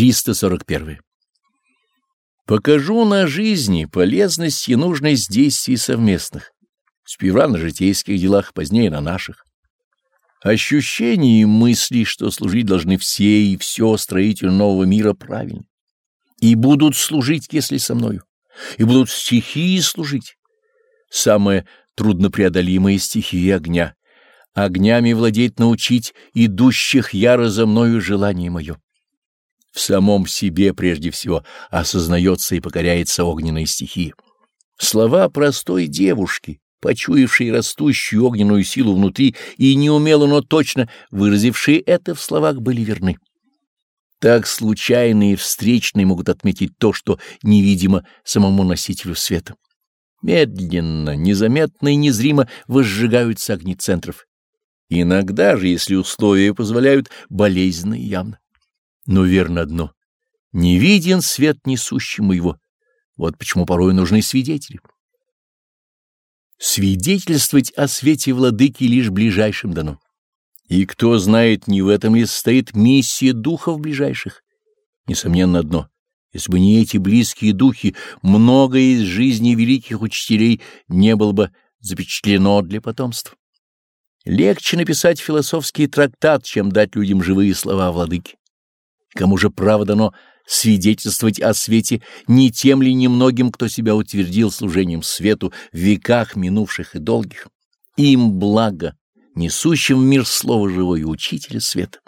341. Покажу на жизни полезность и нужность действий совместных, сперва на житейских делах, позднее на наших. Ощущения и мысли, что служить должны все и все строителю нового мира правильно, и будут служить, если со мною, и будут стихии служить. Самая труднопреодолимая стихия огня. Огнями владеть научить идущих яро за мною желание мое в самом себе прежде всего осознается и покоряется огненной стихии. Слова простой девушки, почуявшей растущую огненную силу внутри и неумело, но точно выразившие это в словах, были верны. Так случайные встречные могут отметить то, что невидимо самому носителю света. Медленно, незаметно и незримо возжигаются огни центров. Иногда же, если условия позволяют, болезненно и явно. Но верно одно — не виден свет несущему его. Вот почему порой нужны свидетели. Свидетельствовать о свете владыки лишь ближайшим дано. И кто знает, не в этом ли состоит миссия духов ближайших. Несомненно одно — если бы не эти близкие духи, многое из жизни великих учителей не было бы запечатлено для потомства. Легче написать философский трактат, чем дать людям живые слова владыки. Кому же право дано свидетельствовать о свете не тем ли немногим, кто себя утвердил служением свету в веках минувших и долгих? Им благо, несущим в мир слово живое учителя света.